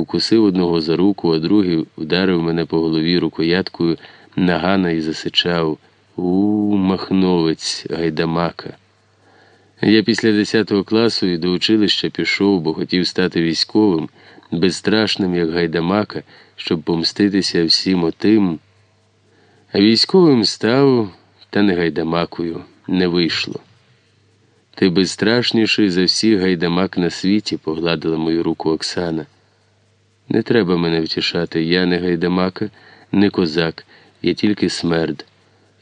укусив одного за руку, а другий вдарив мене по голові рукояткою нагана і засичав У, махновець гайдамака. Я після 10 класу і до училища пішов, бо хотів стати військовим, безстрашним, як гайдамака, щоб помститися всім отим. А військовим став, та не гайдамакою, не вийшло. Ти безстрашніший за всіх гайдамак на світі, погладила мою руку Оксана. Не треба мене втішати, я не гайдамака, не козак, я тільки смерд.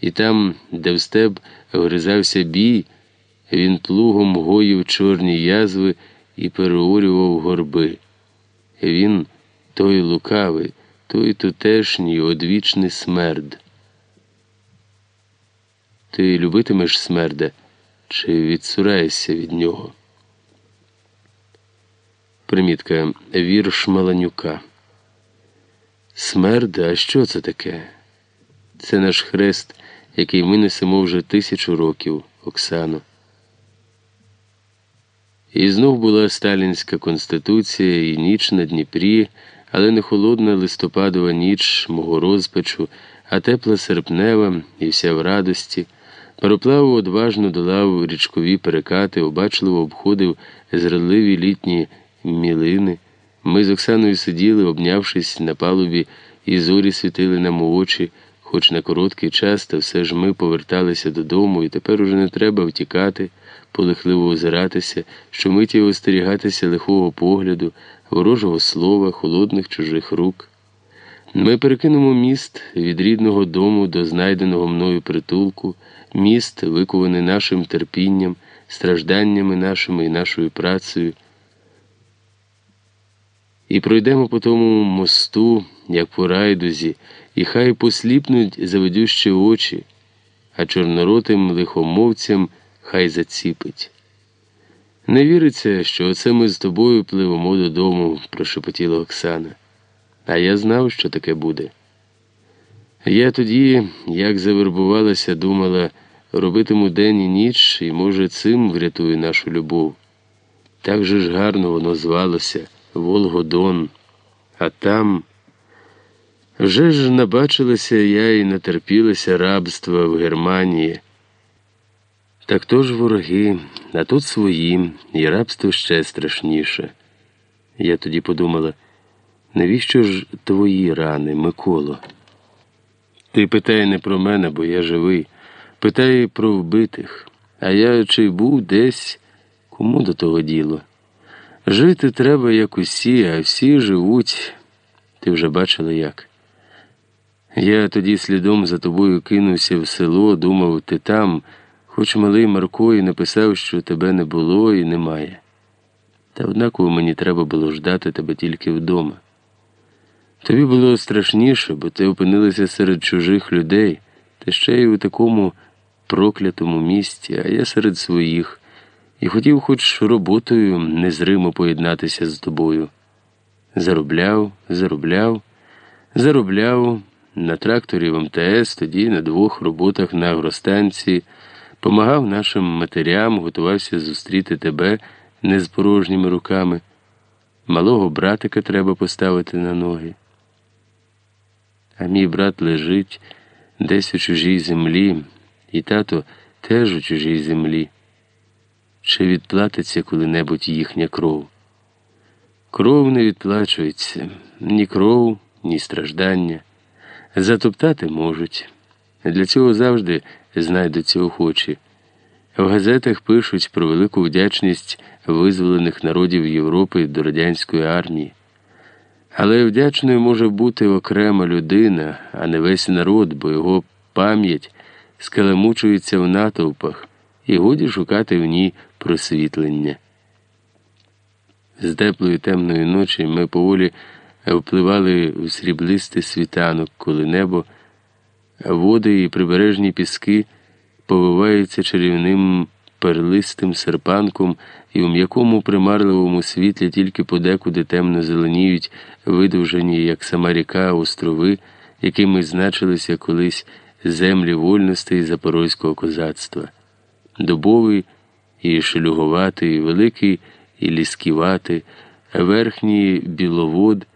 І там, де в степ гризався бій, він плугом гоїв чорні язви і переорював горби. Він той лукавий, той тутешній одвічний смерд. Ти любитимеш смерда чи відсураєшся від нього? Примітка вірш Маланюка. Смерд, а що це таке? Це наш хрест, який ми несемо вже тисячу років, Оксано. І знов була сталінська конституція і ніч на Дніпрі, але не холодна листопадова ніч мого розпачу, а тепла серпнева і вся в радості. Пароплав одважно долав річкові перекати, обачливо обходив зрадливі літні мілини. Ми з Оксаною сиділи, обнявшись на палубі, і зорі світили нам у очі, хоч на короткий час, та все ж ми поверталися додому, і тепер уже не треба втікати, полихливо озиратися, що миті остерігатися лихого погляду, ворожого слова, холодних чужих рук. Ми перекинемо міст від рідного дому до знайденого мною притулку, міст, викований нашим терпінням, стражданнями нашими і нашою працею. І пройдемо по тому мосту, як по райдузі, і хай посліпнуть заведющі очі, а чорноротим лихомовцям хай заціпить. Не віриться, що оце ми з тобою пливемо додому, прошепотіла Оксана. А я знав, що таке буде. Я тоді, як завербувалася, думала, робитиму день і ніч, і, може, цим врятую нашу любов. Так же ж гарно воно звалося. Волгодон, а там вже ж набачилася я і натерпілася рабства в Германії. Так то ж вороги, а тут свої, і рабство ще страшніше. Я тоді подумала, навіщо ж твої рани, Миколо? Ти питай не про мене, бо я живий. Питай про вбитих, а я чи був десь, кому до того діло? Жити треба, як усі, а всі живуть. Ти вже бачила як. Я тоді слідом за тобою кинувся в село, думав, ти там, хоч малий Марко і написав, що тебе не було і немає. Та однаково мені треба було ждати тебе тільки вдома. Тобі було страшніше, бо ти опинилася серед чужих людей, та ще й у такому проклятому місці, а я серед своїх і хотів хоч роботою незримо поєднатися з тобою. Заробляв, заробляв, заробляв на тракторі в МТС, тоді на двох роботах на агростанції, помагав нашим матерям, готувався зустріти тебе не з порожніми руками. Малого братика треба поставити на ноги. А мій брат лежить десь у чужій землі, і тато теж у чужій землі. Чи відплатиться коли-небудь їхня кров? Кров не відплачується, ні кров, ні страждання. Затоптати можуть. Для цього завжди знайдуться охочі. В газетах пишуть про велику вдячність визволених народів Європи до радянської армії. Але вдячною може бути окрема людина, а не весь народ, бо його пам'ять скаламучується в натовпах, і годі шукати в ній просвітлення. З теплої темної ночі ми поволі впливали в сріблистий світанок, коли небо, води і прибережні піски повиваються чарівним перлистим серпанком, і в м'якому примарливому світлі тільки подекуди темно зеленіють видовжені, як сама ріка, острови, якими значилися колись землі вольностей запорозького козацтва. Добовий і шелюгуватий, великий і лісківатий, верхній біловод.